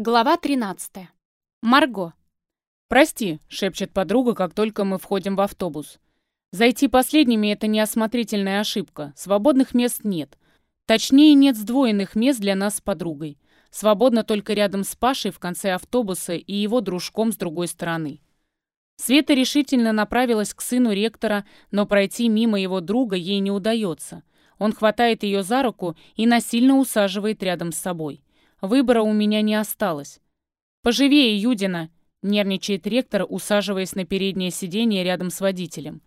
Глава 13. Марго. «Прости», — шепчет подруга, как только мы входим в автобус. «Зайти последними — это неосмотрительная ошибка. Свободных мест нет. Точнее, нет сдвоенных мест для нас с подругой. Свободно только рядом с Пашей в конце автобуса и его дружком с другой стороны». Света решительно направилась к сыну ректора, но пройти мимо его друга ей не удается. Он хватает ее за руку и насильно усаживает рядом с собой. Выбора у меня не осталось. «Поживее, Юдина!» — нервничает ректор, усаживаясь на переднее сиденье рядом с водителем.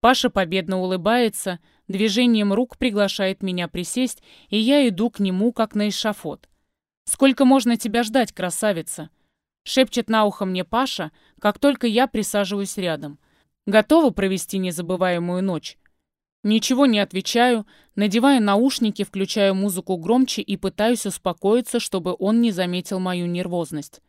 Паша победно улыбается, движением рук приглашает меня присесть, и я иду к нему, как на эшафот. «Сколько можно тебя ждать, красавица?» — шепчет на ухо мне Паша, как только я присаживаюсь рядом. «Готова провести незабываемую ночь?» Ничего не отвечаю, надеваю наушники, включаю музыку громче и пытаюсь успокоиться, чтобы он не заметил мою нервозность.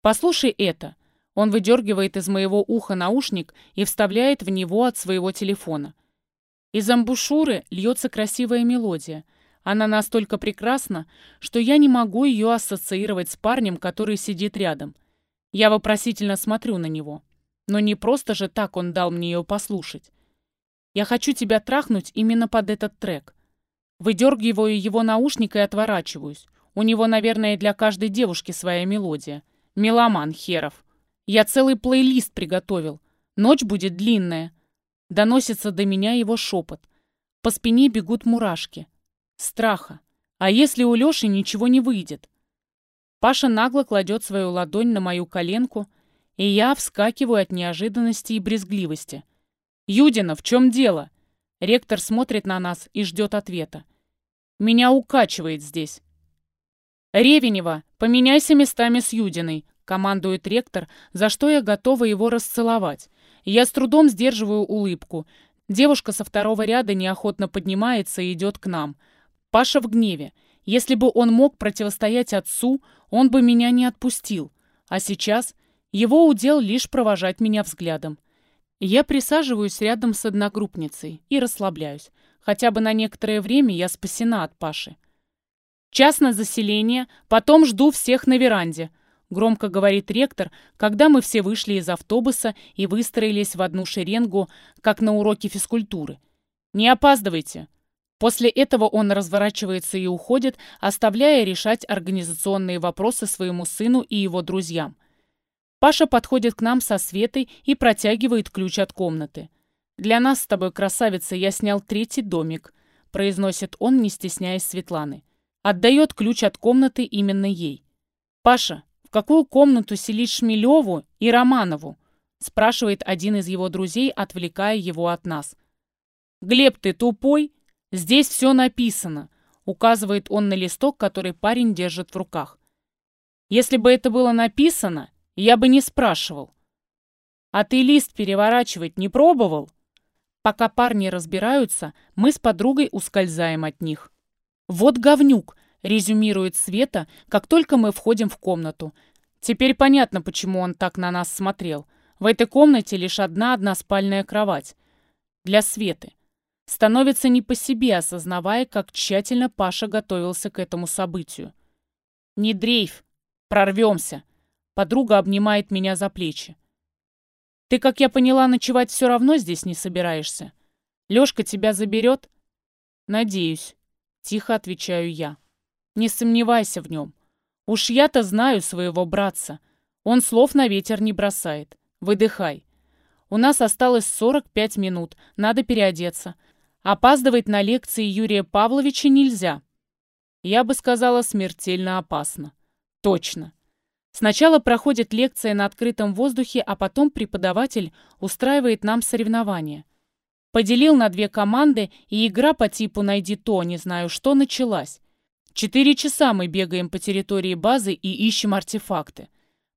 «Послушай это». Он выдергивает из моего уха наушник и вставляет в него от своего телефона. Из амбушюры льется красивая мелодия. Она настолько прекрасна, что я не могу ее ассоциировать с парнем, который сидит рядом. Я вопросительно смотрю на него. Но не просто же так он дал мне ее послушать. Я хочу тебя трахнуть именно под этот трек. Выдергиваю его наушник и отворачиваюсь. У него, наверное, для каждой девушки своя мелодия. Меломан херов. Я целый плейлист приготовил. Ночь будет длинная. Доносится до меня его шепот. По спине бегут мурашки. Страха. А если у Лёши ничего не выйдет? Паша нагло кладет свою ладонь на мою коленку, и я вскакиваю от неожиданности и брезгливости – «Юдина, в чем дело?» Ректор смотрит на нас и ждет ответа. «Меня укачивает здесь». «Ревенева, поменяйся местами с Юдиной», — командует ректор, за что я готова его расцеловать. Я с трудом сдерживаю улыбку. Девушка со второго ряда неохотно поднимается и идет к нам. Паша в гневе. Если бы он мог противостоять отцу, он бы меня не отпустил. А сейчас его удел лишь провожать меня взглядом. Я присаживаюсь рядом с одногруппницей и расслабляюсь. Хотя бы на некоторое время я спасена от Паши. «Час на заселение, потом жду всех на веранде», — громко говорит ректор, когда мы все вышли из автобуса и выстроились в одну шеренгу, как на уроке физкультуры. «Не опаздывайте». После этого он разворачивается и уходит, оставляя решать организационные вопросы своему сыну и его друзьям. Паша подходит к нам со Светой и протягивает ключ от комнаты. «Для нас с тобой, красавица, я снял третий домик», произносит он, не стесняясь Светланы. Отдает ключ от комнаты именно ей. «Паша, в какую комнату селить Шмелеву и Романову?» спрашивает один из его друзей, отвлекая его от нас. «Глеб, ты тупой? Здесь все написано», указывает он на листок, который парень держит в руках. «Если бы это было написано, я бы не спрашивал. А ты лист переворачивать не пробовал? Пока парни разбираются, мы с подругой ускользаем от них. Вот говнюк, резюмирует Света, как только мы входим в комнату. Теперь понятно, почему он так на нас смотрел. В этой комнате лишь одна односпальная кровать. Для Светы. Становится не по себе, осознавая, как тщательно Паша готовился к этому событию. «Не дрейф, прорвемся», Подруга обнимает меня за плечи. «Ты, как я поняла, ночевать все равно здесь не собираешься? Лёшка тебя заберет?» «Надеюсь», — тихо отвечаю я. «Не сомневайся в нем. Уж я-то знаю своего братца. Он слов на ветер не бросает. Выдыхай. У нас осталось 45 минут, надо переодеться. Опаздывать на лекции Юрия Павловича нельзя. Я бы сказала, смертельно опасно. Точно. Сначала проходит лекция на открытом воздухе, а потом преподаватель устраивает нам соревнования. Поделил на две команды, и игра по типу «найди то, не знаю что» началась. Четыре часа мы бегаем по территории базы и ищем артефакты.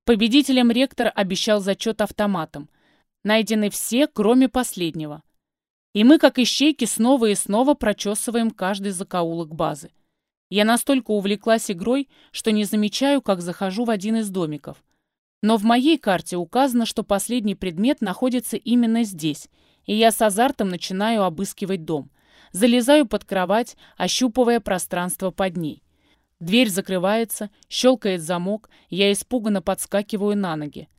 Победителем ректор обещал зачет автоматом. Найдены все, кроме последнего. И мы, как ищейки, снова и снова прочесываем каждый закоулок базы. Я настолько увлеклась игрой, что не замечаю, как захожу в один из домиков. Но в моей карте указано, что последний предмет находится именно здесь, и я с азартом начинаю обыскивать дом. Залезаю под кровать, ощупывая пространство под ней. Дверь закрывается, щелкает замок, я испуганно подскакиваю на ноги.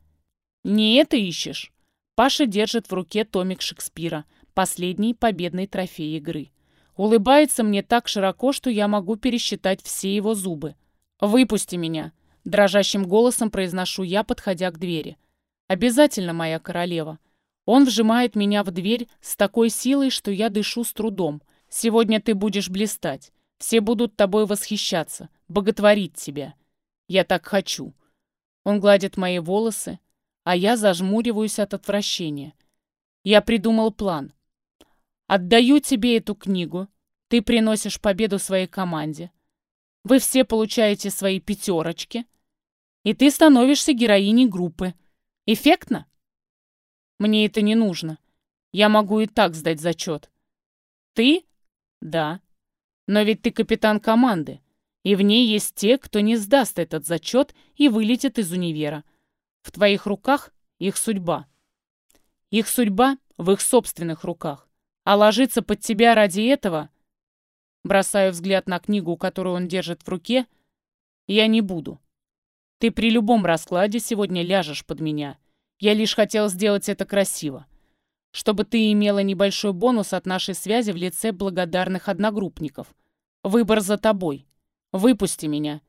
«Не это ищешь?» Паша держит в руке томик Шекспира, последний победный трофей игры. Улыбается мне так широко, что я могу пересчитать все его зубы. «Выпусти меня!» – дрожащим голосом произношу я, подходя к двери. «Обязательно, моя королева!» Он вжимает меня в дверь с такой силой, что я дышу с трудом. «Сегодня ты будешь блистать. Все будут тобой восхищаться, боготворить тебя. Я так хочу». Он гладит мои волосы, а я зажмуриваюсь от отвращения. Я придумал план. Отдаю тебе эту книгу, ты приносишь победу своей команде. Вы все получаете свои пятерочки, и ты становишься героиней группы. Эффектно? Мне это не нужно. Я могу и так сдать зачет. Ты? Да. Но ведь ты капитан команды, и в ней есть те, кто не сдаст этот зачет и вылетит из универа. В твоих руках их судьба. Их судьба в их собственных руках. А ложиться под тебя ради этого... Бросаю взгляд на книгу, которую он держит в руке. Я не буду. Ты при любом раскладе сегодня ляжешь под меня. Я лишь хотел сделать это красиво. Чтобы ты имела небольшой бонус от нашей связи в лице благодарных одногруппников. Выбор за тобой. Выпусти меня.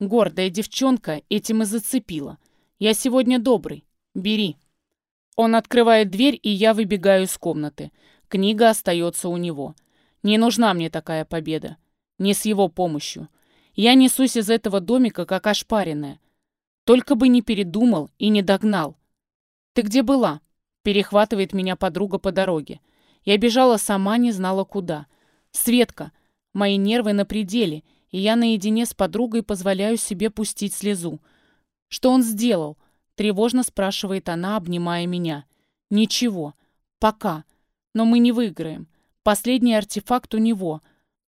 Гордая девчонка этим и зацепила. Я сегодня добрый. Бери». Он открывает дверь, и я выбегаю из комнаты. Книга остается у него. Не нужна мне такая победа. Не с его помощью. Я несусь из этого домика, как ошпаренная. Только бы не передумал и не догнал. «Ты где была?» Перехватывает меня подруга по дороге. Я бежала сама, не знала куда. «Светка!» Мои нервы на пределе, и я наедине с подругой позволяю себе пустить слезу. «Что он сделал?» — тревожно спрашивает она, обнимая меня. «Ничего. Пока. Но мы не выиграем. Последний артефакт у него.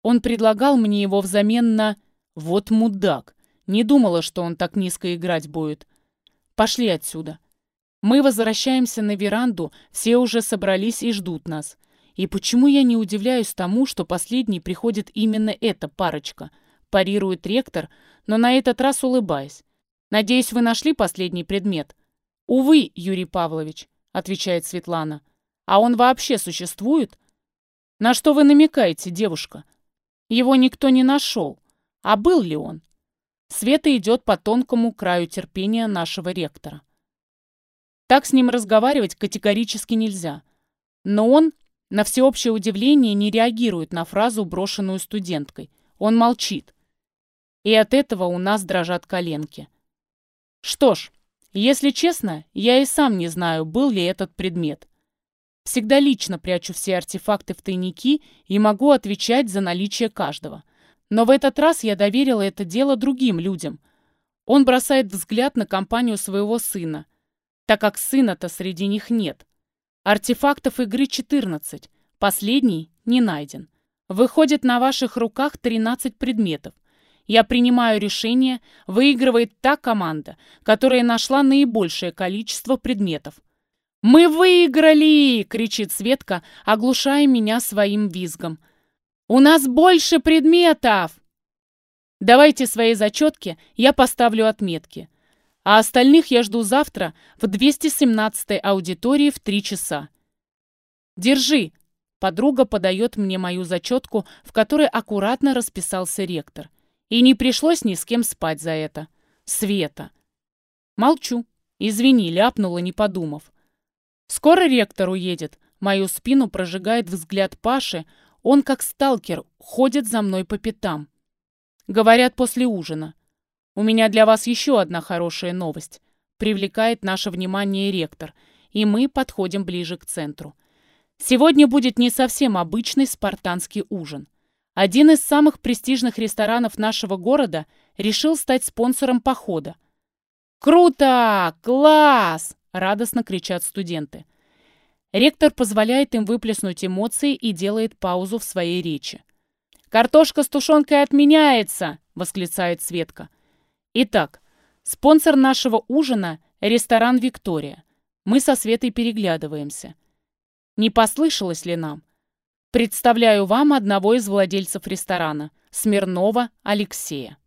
Он предлагал мне его взамен на... Вот мудак. Не думала, что он так низко играть будет. Пошли отсюда». Мы возвращаемся на веранду, все уже собрались и ждут нас. И почему я не удивляюсь тому, что последней приходит именно эта парочка? Парирует ректор, но на этот раз улыбаясь. Надеюсь, вы нашли последний предмет?» «Увы, Юрий Павлович», — отвечает Светлана. «А он вообще существует?» «На что вы намекаете, девушка?» «Его никто не нашел. А был ли он?» Света идет по тонкому краю терпения нашего ректора. Так с ним разговаривать категорически нельзя. Но он, на всеобщее удивление, не реагирует на фразу, брошенную студенткой. Он молчит. И от этого у нас дрожат коленки. Что ж, если честно, я и сам не знаю, был ли этот предмет. Всегда лично прячу все артефакты в тайники и могу отвечать за наличие каждого. Но в этот раз я доверила это дело другим людям. Он бросает взгляд на компанию своего сына, так как сына-то среди них нет. Артефактов игры 14, последний не найден. Выходит, на ваших руках 13 предметов. Я принимаю решение, выигрывает та команда, которая нашла наибольшее количество предметов. «Мы выиграли!» — кричит Светка, оглушая меня своим визгом. «У нас больше предметов!» Давайте свои зачетки, я поставлю отметки. А остальных я жду завтра в 217-й аудитории в 3 часа. Держи. Подруга подает мне мою зачетку, в которой аккуратно расписался ректор. И не пришлось ни с кем спать за это. Света. Молчу. Извини, ляпнула, не подумав. Скоро ректор уедет. Мою спину прожигает взгляд Паши. Он, как сталкер, ходит за мной по пятам. Говорят, после ужина. У меня для вас еще одна хорошая новость. Привлекает наше внимание ректор. И мы подходим ближе к центру. Сегодня будет не совсем обычный спартанский ужин. Один из самых престижных ресторанов нашего города решил стать спонсором похода. «Круто! Класс!» — радостно кричат студенты. Ректор позволяет им выплеснуть эмоции и делает паузу в своей речи. «Картошка с тушенкой отменяется!» — восклицает Светка. Итак, спонсор нашего ужина — ресторан «Виктория». Мы со Светой переглядываемся. Не послышалось ли нам? Представляю вам одного из владельцев ресторана, Смирнова Алексея.